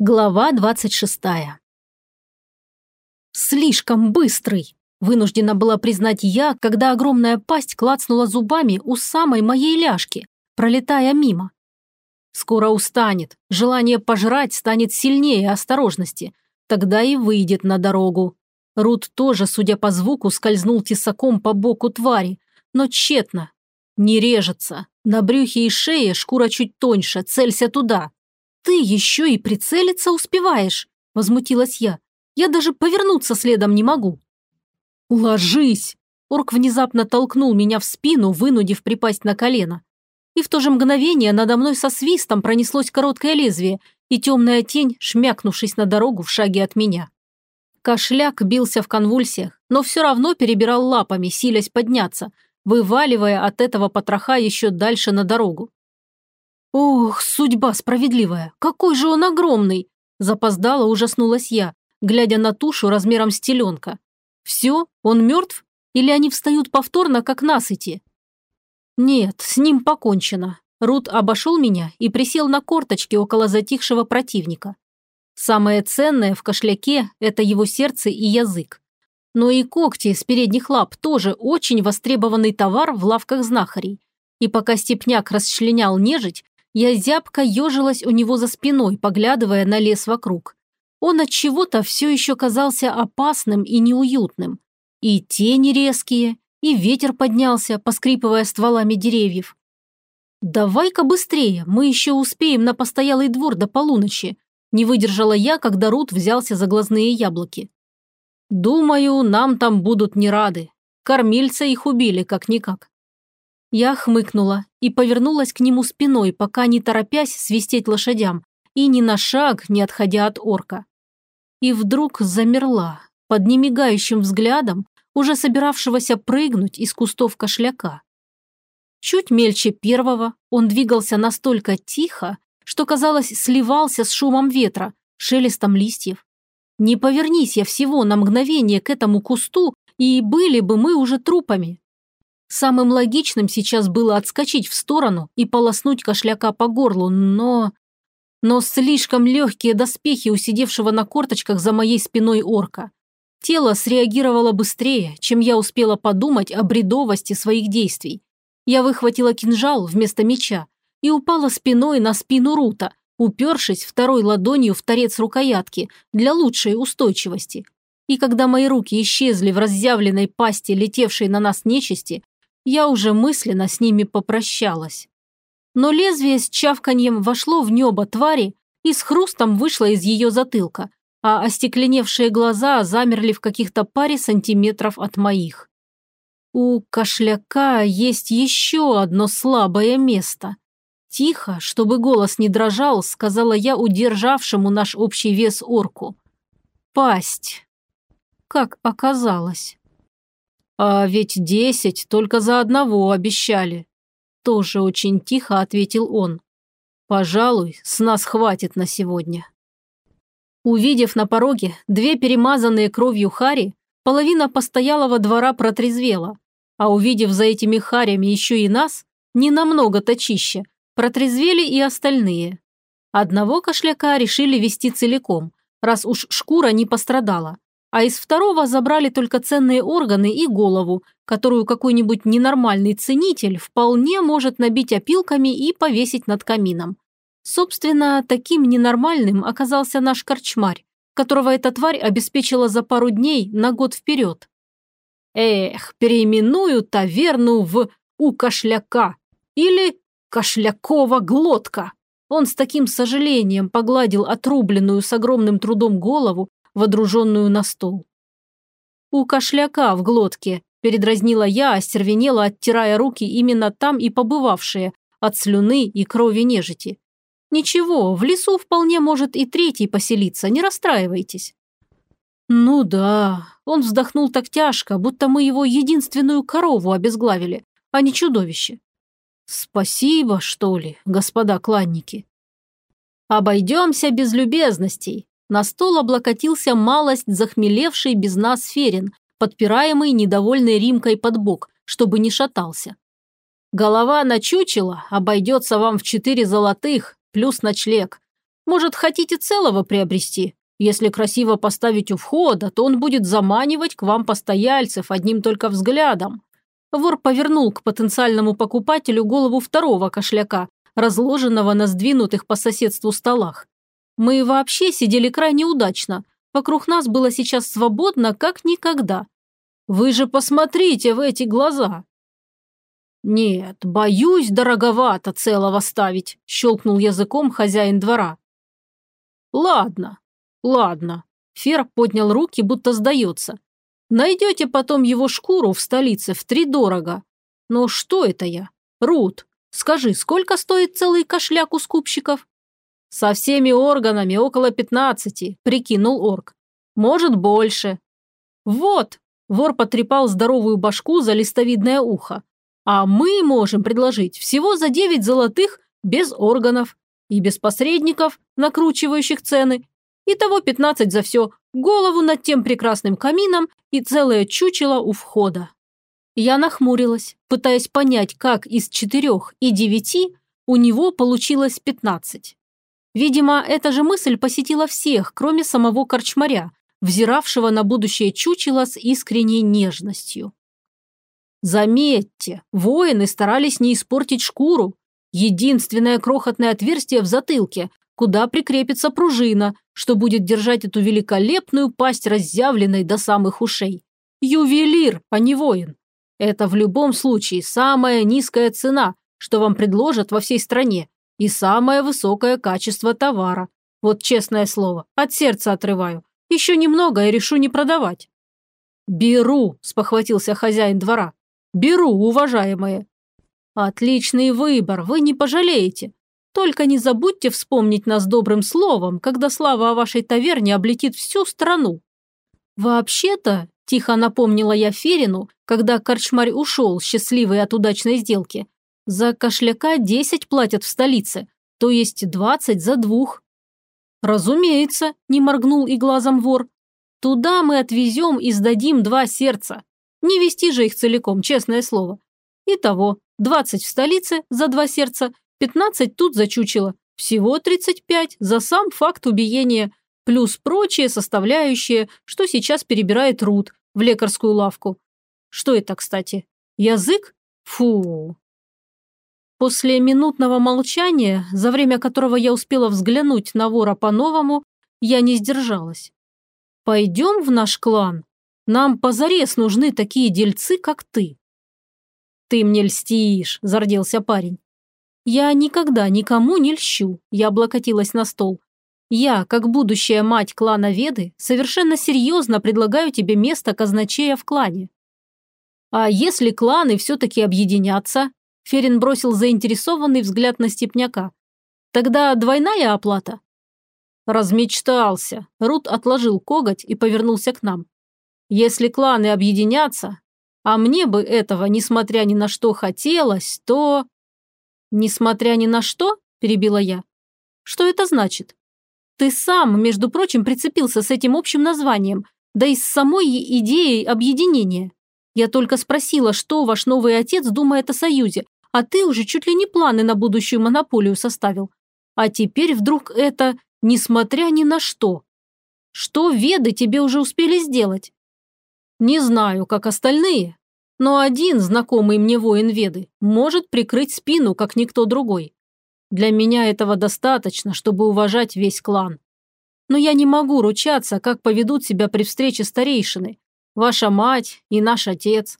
Глава 26. «Слишком быстрый!» – вынуждена была признать я, когда огромная пасть клацнула зубами у самой моей ляжки, пролетая мимо. Скоро устанет, желание пожрать станет сильнее осторожности, тогда и выйдет на дорогу. Рут тоже, судя по звуку, скользнул тесаком по боку твари, но тщетно. Не режется, на брюхе и шее шкура чуть тоньше, целься туда – «Ты еще и прицелиться успеваешь!» – возмутилась я. «Я даже повернуться следом не могу!» «Ложись!» Орк внезапно толкнул меня в спину, вынудив припасть на колено. И в то же мгновение надо мной со свистом пронеслось короткое лезвие, и темная тень, шмякнувшись на дорогу в шаге от меня. Кошляк бился в конвульсиях, но все равно перебирал лапами, силясь подняться, вываливая от этого потроха еще дальше на дорогу. «Ох, судьба справедливая! Какой же он огромный!» Запоздала, ужаснулась я, глядя на тушу размером с теленка. «Все? Он мертв? Или они встают повторно, как насыти?» «Нет, с ним покончено». Рут обошел меня и присел на корточки около затихшего противника. Самое ценное в кошляке – это его сердце и язык. Но и когти с передних лап тоже очень востребованный товар в лавках знахарей. И пока степняк расчленял нежить, я зябко ежилась у него за спиной, поглядывая на лес вокруг. Он от чего-то все еще казался опасным и неуютным. И тени резкие, и ветер поднялся, поскрипывая стволами деревьев. «Давай-ка быстрее, мы еще успеем на постоялый двор до полуночи», не выдержала я, когда Рут взялся за глазные яблоки. «Думаю, нам там будут не рады. Кормильца их убили, как-никак. Я хмыкнула и повернулась к нему спиной, пока не торопясь свистеть лошадям, и ни на шаг не отходя от орка. И вдруг замерла, под немигающим взглядом, уже собиравшегося прыгнуть из кустов кошляка. Чуть мельче первого он двигался настолько тихо, что, казалось, сливался с шумом ветра, шелестом листьев. Не повернись я всего на мгновение к этому кусту, и были бы мы уже трупами. Самым логичным сейчас было отскочить в сторону и полоснуть кошляка по горлу, но... Но слишком легкие доспехи усидевшего на корточках за моей спиной орка. Тело среагировало быстрее, чем я успела подумать о бредовости своих действий. Я выхватила кинжал вместо меча и упала спиной на спину Рута, упершись второй ладонью в торец рукоятки для лучшей устойчивости. И когда мои руки исчезли в разъявленной пасти, летевшей на нас нечисти, я уже мысленно с ними попрощалась. Но лезвие с чавканьем вошло в небо твари и с хрустом вышло из ее затылка, а остекленевшие глаза замерли в каких-то паре сантиметров от моих. У кошляка есть еще одно слабое место. Тихо, чтобы голос не дрожал, сказала я удержавшему наш общий вес орку. Пасть. Как оказалось. «А ведь десять только за одного обещали». Тоже очень тихо ответил он. «Пожалуй, с нас хватит на сегодня». Увидев на пороге две перемазанные кровью хари, половина постоялого двора протрезвела, а увидев за этими харями еще и нас, не намного точище, протрезвели и остальные. Одного кошляка решили вести целиком, раз уж шкура не пострадала, а из второго забрали только ценные органы и голову, которую какой-нибудь ненормальный ценитель вполне может набить опилками и повесить над камином. Собственно, таким ненормальным оказался наш корчмарь, которого эта тварь обеспечила за пару дней на год вперед. Эх, переименую таверну в «У кошляка» или «Кошлякова глотка». Он с таким сожалением погладил отрубленную с огромным трудом голову водруженную на стол. «У кошляка в глотке», – передразнила я, остервенела, оттирая руки именно там и побывавшие, от слюны и крови нежити. «Ничего, в лесу вполне может и третий поселиться, не расстраивайтесь». «Ну да», – он вздохнул так тяжко, будто мы его единственную корову обезглавили, а не чудовище. «Спасибо, что ли, господа кланники?» «Обойдемся без любезностей», на стол облокотился малость захмелевший без нас Ферин, подпираемый недовольной Римкой под бок, чтобы не шатался. Голова на чучело обойдется вам в четыре золотых, плюс ночлег. Может, хотите целого приобрести? Если красиво поставить у входа, то он будет заманивать к вам постояльцев одним только взглядом. Вор повернул к потенциальному покупателю голову второго кошляка, разложенного на сдвинутых по соседству столах. Мы вообще сидели крайне удачно. Вокруг нас было сейчас свободно, как никогда. Вы же посмотрите в эти глаза. Нет, боюсь, дороговато целого ставить, щелкнул языком хозяин двора. Ладно, ладно. Фер поднял руки, будто сдается. Найдете потом его шкуру в столице в три дорого. Но что это я? Рут, скажи, сколько стоит целый кошляк у скупщиков? Со всеми органами около пятнадцати, прикинул орк. Может, больше. Вот, вор потрепал здоровую башку за листовидное ухо. А мы можем предложить всего за девять золотых без органов и без посредников, накручивающих цены. Итого пятнадцать за все, голову над тем прекрасным камином и целое чучело у входа. Я нахмурилась, пытаясь понять, как из четырех и девяти у него получилось пятнадцать. Видимо, эта же мысль посетила всех, кроме самого корчмаря, взиравшего на будущее чучело с искренней нежностью. Заметьте, воины старались не испортить шкуру. Единственное крохотное отверстие в затылке, куда прикрепится пружина, что будет держать эту великолепную пасть разъявленной до самых ушей. Ювелир, а не воин. Это в любом случае самая низкая цена, что вам предложат во всей стране, и самое высокое качество товара. Вот честное слово, от сердца отрываю. Еще немного и решу не продавать. «Беру», – спохватился хозяин двора. «Беру, уважаемые». «Отличный выбор, вы не пожалеете. Только не забудьте вспомнить нас добрым словом, когда слава о вашей таверне облетит всю страну. Вообще-то, тихо напомнила я Ферину, когда корчмарь ушел, счастливый от удачной сделки, за кошляка десять платят в столице, то есть двадцать за двух. Разумеется, не моргнул и глазом вор. Туда мы отвезем и сдадим два сердца. Не вести же их целиком, честное слово. Итого, двадцать в столице за два сердца 15 тут зачучило. Всего 35 за сам факт убиения, плюс прочие составляющие, что сейчас перебирает Рут в лекарскую лавку. Что это, кстати? Язык? Фу. После минутного молчания, за время которого я успела взглянуть на вора по-новому, я не сдержалась. «Пойдем в наш клан. Нам позарез нужны такие дельцы, как ты». «Ты мне льстишь», – зарделся парень. «Я никогда никому не льщу», – я облокотилась на стол. «Я, как будущая мать клана Веды, совершенно серьезно предлагаю тебе место казначея в клане». «А если кланы все-таки объединятся?» Ферин бросил заинтересованный взгляд на степняка. «Тогда двойная оплата?» Размечтался. Рут отложил коготь и повернулся к нам. «Если кланы объединятся, а мне бы этого, несмотря ни на что, хотелось, то...» «Несмотря ни на что?» – перебила я. «Что это значит? Ты сам, между прочим, прицепился с этим общим названием, да и с самой идеей объединения. Я только спросила, что ваш новый отец думает о союзе, а ты уже чуть ли не планы на будущую монополию составил. А теперь вдруг это «несмотря ни на что». Что веды тебе уже успели сделать? Не знаю, как остальные, но один знакомый мне воин Веды может прикрыть спину, как никто другой. Для меня этого достаточно, чтобы уважать весь клан. Но я не могу ручаться, как поведут себя при встрече старейшины, ваша мать и наш отец.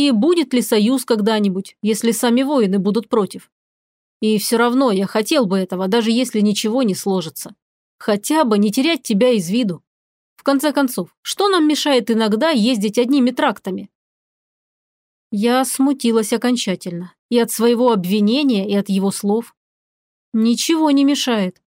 И будет ли союз когда-нибудь, если сами воины будут против? И все равно я хотел бы этого, даже если ничего не сложится. Хотя бы не терять тебя из виду. В конце концов, что нам мешает иногда ездить одними трактами? Я смутилась окончательно. И от своего обвинения, и от его слов. Ничего не мешает.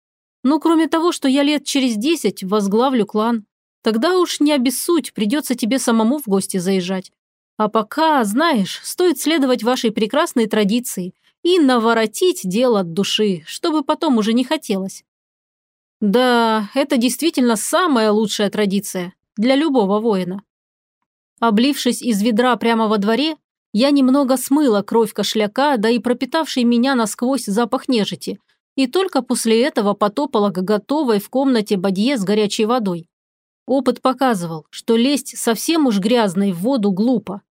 Ну, кроме того, что я лет через десять возглавлю клан. Тогда уж не обессудь, придется тебе самому в гости заезжать. А пока, знаешь, стоит следовать вашей прекрасной традиции и наворотить дело от души, чтобы потом уже не хотелось. Да, это действительно самая лучшая традиция для любого воина. Облившись из ведра прямо во дворе, я немного смыла кровь кошляка, да и пропитавший меня насквозь запах нежити, И только после этого потопала к готовой в комнате бадье с горячей водой. Опыт показывал, что лезть совсем уж грязной в воду глупо.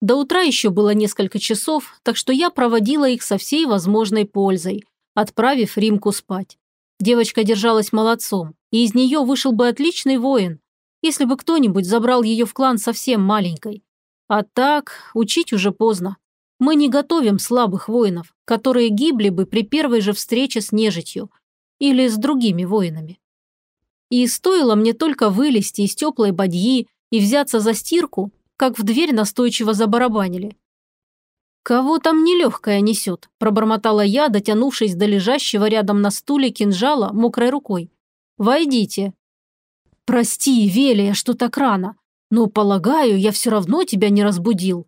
До утра еще было несколько часов, так что я проводила их со всей возможной пользой, отправив Римку спать. Девочка держалась молодцом, и из нее вышел бы отличный воин, если бы кто-нибудь забрал ее в клан совсем маленькой. А так, учить уже поздно. Мы не готовим слабых воинов, которые гибли бы при первой же встрече с нежитью или с другими воинами. И стоило мне только вылезти из теплой бадьи и взяться за стирку, как в дверь настойчиво забарабанили. «Кого там нелегкая несет?» – пробормотала я, дотянувшись до лежащего рядом на стуле кинжала мокрой рукой. «Войдите». «Прости, Велия, что так рано, но, полагаю, я все равно тебя не разбудил».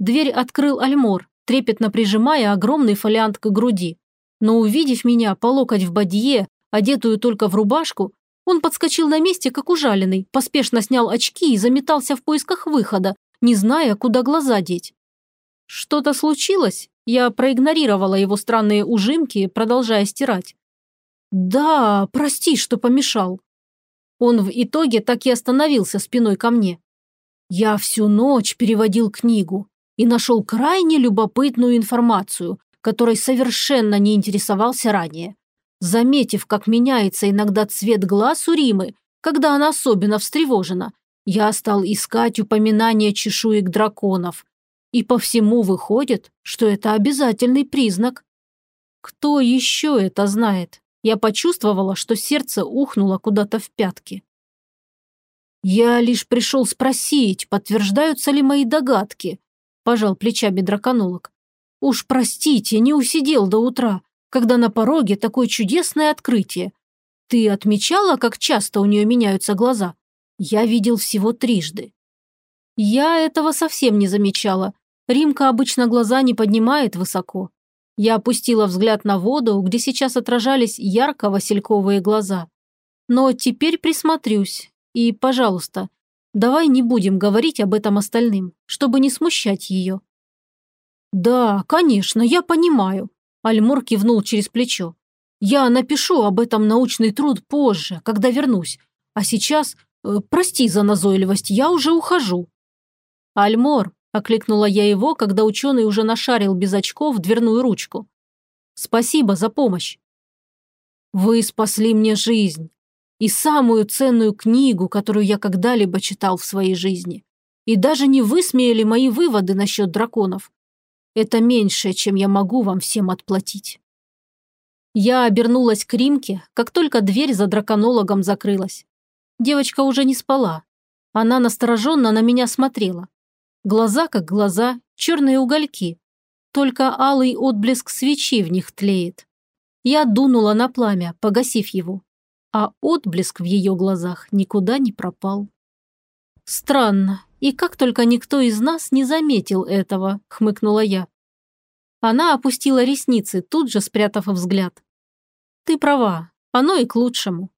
Дверь открыл Альмор, трепетно прижимая огромный фолиант к груди. Но увидев меня по локоть в бадье, одетую только в рубашку, он подскочил на месте, как ужаленный, поспешно снял очки и заметался в поисках выхода, не зная, куда глаза деть. Что-то случилось? Я проигнорировала его странные ужимки, продолжая стирать. «Да, прости, что помешал». Он в итоге так и остановился спиной ко мне. Я всю ночь переводил книгу и нашел крайне любопытную информацию, которой совершенно не интересовался ранее. Заметив, как меняется иногда цвет глаз у Римы, когда она особенно встревожена, я стал искать упоминания чешуек драконов. И по всему выходит, что это обязательный признак. Кто еще это знает? Я почувствовала, что сердце ухнуло куда-то в пятки. «Я лишь пришел спросить, подтверждаются ли мои догадки», – пожал плечами драконолог. «Уж простите, не усидел до утра когда на пороге такое чудесное открытие. Ты отмечала, как часто у нее меняются глаза? Я видел всего трижды. Я этого совсем не замечала. Римка обычно глаза не поднимает высоко. Я опустила взгляд на воду, где сейчас отражались ярко-васильковые глаза. Но теперь присмотрюсь. И, пожалуйста, давай не будем говорить об этом остальным, чтобы не смущать ее. Да, конечно, я понимаю. Альмур кивнул через плечо. «Я напишу об этом научный труд позже, когда вернусь. А сейчас, э, прости за назойливость, я уже ухожу». «Альмор», – окликнула я его, когда ученый уже нашарил без очков дверную ручку. «Спасибо за помощь». «Вы спасли мне жизнь и самую ценную книгу, которую я когда-либо читал в своей жизни. И даже не высмеяли мои выводы насчет драконов. Это меньшее, чем я могу вам всем отплатить». Я обернулась к Римке, как только дверь за драконологом закрылась. Девочка уже не спала. Она настороженно на меня смотрела. Глаза как глаза, черные угольки. Только алый отблеск свечи в них тлеет. Я дунула на пламя, погасив его. А отблеск в ее глазах никуда не пропал. Странно, и как только никто из нас не заметил этого, хмыкнула я. Она опустила ресницы, тут же спрятав взгляд. Ты права, оно и к лучшему.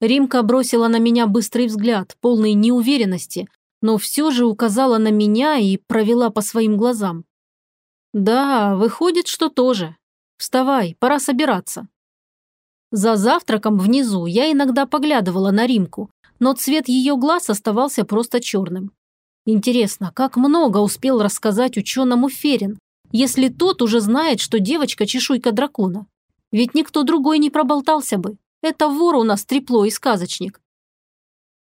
Римка бросила на меня быстрый взгляд, полный неуверенности, но все же указала на меня и провела по своим глазам. «Да, выходит, что тоже. Вставай, пора собираться». За завтраком внизу я иногда поглядывала на Римку, но цвет ее глаз оставался просто черным. Интересно, как много успел рассказать ученому Ферин, если тот уже знает, что девочка чешуйка дракона? Ведь никто другой не проболтался бы. Это вор у нас трепло и сказочник.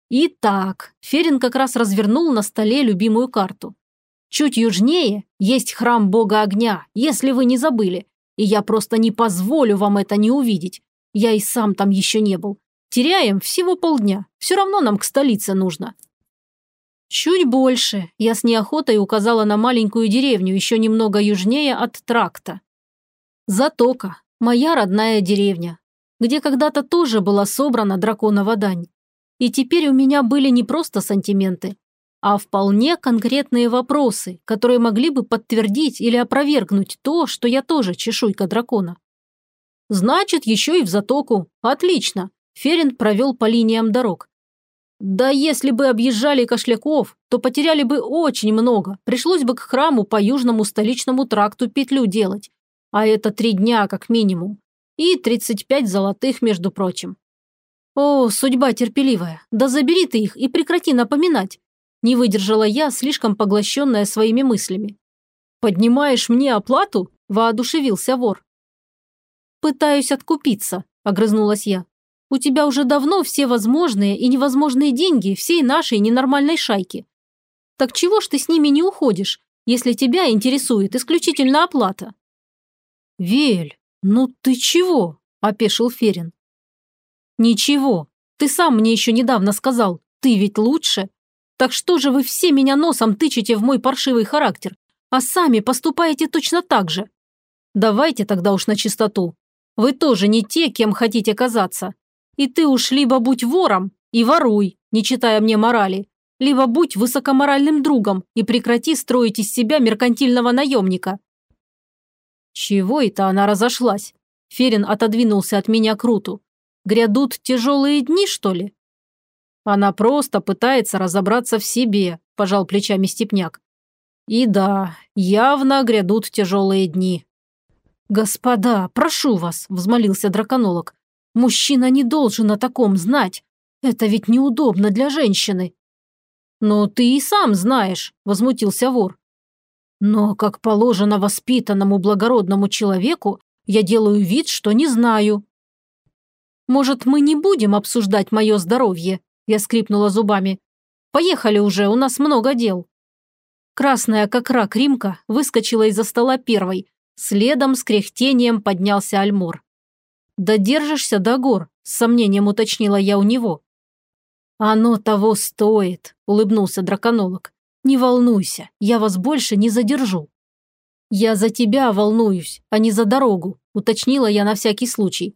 Итак, Ферин как раз развернул на столе любимую карту. Чуть южнее есть храм бога огня, если вы не забыли. И я просто не позволю вам это не увидеть. Я и сам там еще не был. Теряем всего полдня. Все равно нам к столице нужно. Чуть больше. Я с неохотой указала на маленькую деревню, еще немного южнее от тракта. Затока. Моя родная деревня, где когда-то тоже была собрана драконова дань. И теперь у меня были не просто сантименты, а вполне конкретные вопросы, которые могли бы подтвердить или опровергнуть то, что я тоже чешуйка дракона. Значит, еще и в затоку. Отлично. Ферин провел по линиям дорог. Да если бы объезжали Кошляков, то потеряли бы очень много. Пришлось бы к храму по южному столичному тракту петлю делать. А это три дня как минимум. И 35 золотых, между прочим. О, судьба терпеливая, да забери ты их и прекрати напоминать. Не выдержала я, слишком поглощенная своими мыслями. «Поднимаешь мне оплату?» – воодушевился вор. «Пытаюсь откупиться», – огрызнулась я. «У тебя уже давно все возможные и невозможные деньги всей нашей ненормальной шайки. Так чего ж ты с ними не уходишь, если тебя интересует исключительно оплата?» «Вель, ну ты чего?» – опешил Ферин. «Ничего, ты сам мне еще недавно сказал, ты ведь лучше. Так что же вы все меня носом тычете в мой паршивый характер, а сами поступаете точно так же? Давайте тогда уж на чистоту. Вы тоже не те, кем хотите казаться. И ты уж либо будь вором и воруй, не читая мне морали, либо будь высокоморальным другом и прекрати строить из себя меркантильного наемника». Чего это она разошлась? Ферин отодвинулся от меня круту. Грядут тяжелые дни, что ли? Она просто пытается разобраться в себе, пожал плечами Степняк. И да, явно грядут тяжелые дни. «Господа, прошу вас», – взмолился драконолог. «Мужчина не должен о таком знать. Это ведь неудобно для женщины». «Но ты и сам знаешь», – возмутился вор. «Но, как положено воспитанному благородному человеку, я делаю вид, что не знаю». «Может, мы не будем обсуждать мое здоровье?» Я скрипнула зубами. «Поехали уже, у нас много дел». Красная, как рак Римка, выскочила из-за стола первой. Следом с кряхтением поднялся Альмор. «Да держишься до гор», – с сомнением уточнила я у него. «Оно того стоит», – улыбнулся драконолог. «Не волнуйся, я вас больше не задержу». «Я за тебя волнуюсь, а не за дорогу», – уточнила я на всякий случай.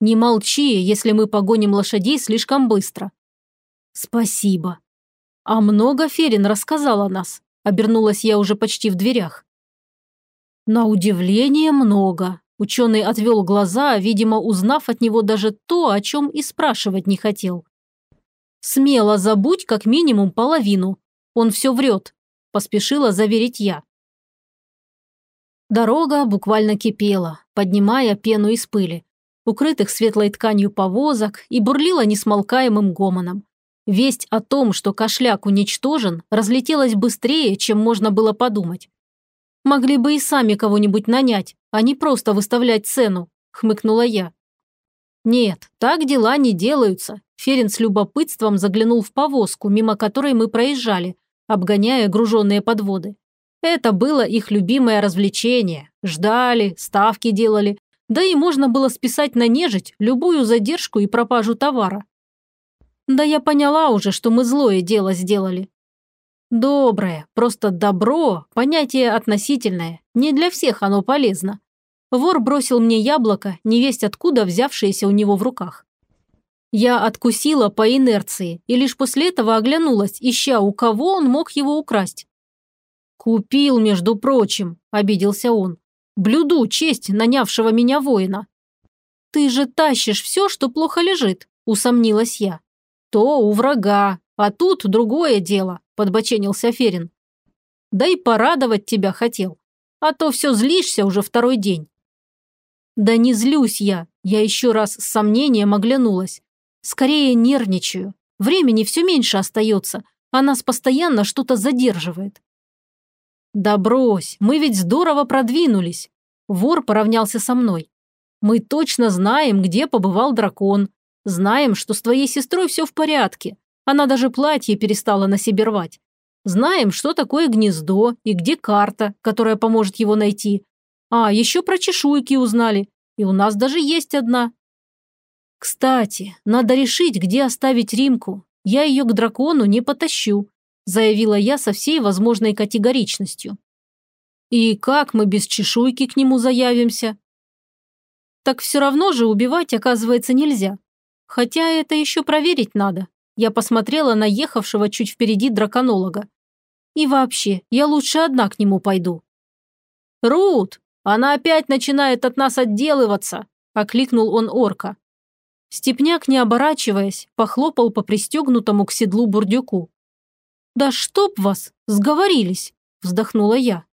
«Не молчи, если мы погоним лошадей слишком быстро. «Спасибо». «А много Ферин рассказал о нас», – обернулась я уже почти в дверях. «На удивление много», – ученый отвел глаза, видимо, узнав от него даже то, о чем и спрашивать не хотел. «Смело забудь как минимум половину. Он все врет», – поспешила заверить я. Дорога буквально кипела, поднимая пену из пыли, укрытых светлой тканью повозок и бурлила несмолкаемым гомоном. Весть о том, что кошляк уничтожен, разлетелась быстрее, чем можно было подумать. «Могли бы и сами кого-нибудь нанять, а не просто выставлять цену», – хмыкнула я. «Нет, так дела не делаются», – Ферин с любопытством заглянул в повозку, мимо которой мы проезжали, обгоняя груженные подводы. Это было их любимое развлечение. Ждали, ставки делали, да и можно было списать на нежить любую задержку и пропажу товара. Да я поняла уже, что мы злое дело сделали. Доброе, просто добро, понятие относительное, не для всех оно полезно. Вор бросил мне яблоко, невесть откуда взявшееся у него в руках. Я откусила по инерции и лишь после этого оглянулась, ища, у кого он мог его украсть. «Купил, между прочим», – обиделся он. «Блюду честь нанявшего меня воина». «Ты же тащишь все, что плохо лежит», – усомнилась я то у врага, а тут другое дело», – подбоченился Ферин. «Да и порадовать тебя хотел, а то все злишься уже второй день». «Да не злюсь я», – я еще раз с сомнением оглянулась. «Скорее нервничаю. Времени все меньше остается, а нас постоянно что-то задерживает». «Да брось, мы ведь здорово продвинулись». Вор поравнялся со мной. «Мы точно знаем, где побывал дракон, Знаем, что с твоей сестрой все в порядке. Она даже платье перестала на себе рвать. Знаем, что такое гнездо и где карта, которая поможет его найти. А, еще про чешуйки узнали. И у нас даже есть одна. Кстати, надо решить, где оставить Римку. Я ее к дракону не потащу, заявила я со всей возможной категоричностью. И как мы без чешуйки к нему заявимся? Так все равно же убивать, оказывается, нельзя. Хотя это еще проверить надо. Я посмотрела на ехавшего чуть впереди драконолога. И вообще, я лучше одна к нему пойду. «Рут, она опять начинает от нас отделываться!» – окликнул он орка. Степняк, не оборачиваясь, похлопал по пристегнутому к седлу бурдюку. «Да чтоб вас! Сговорились!» – вздохнула я.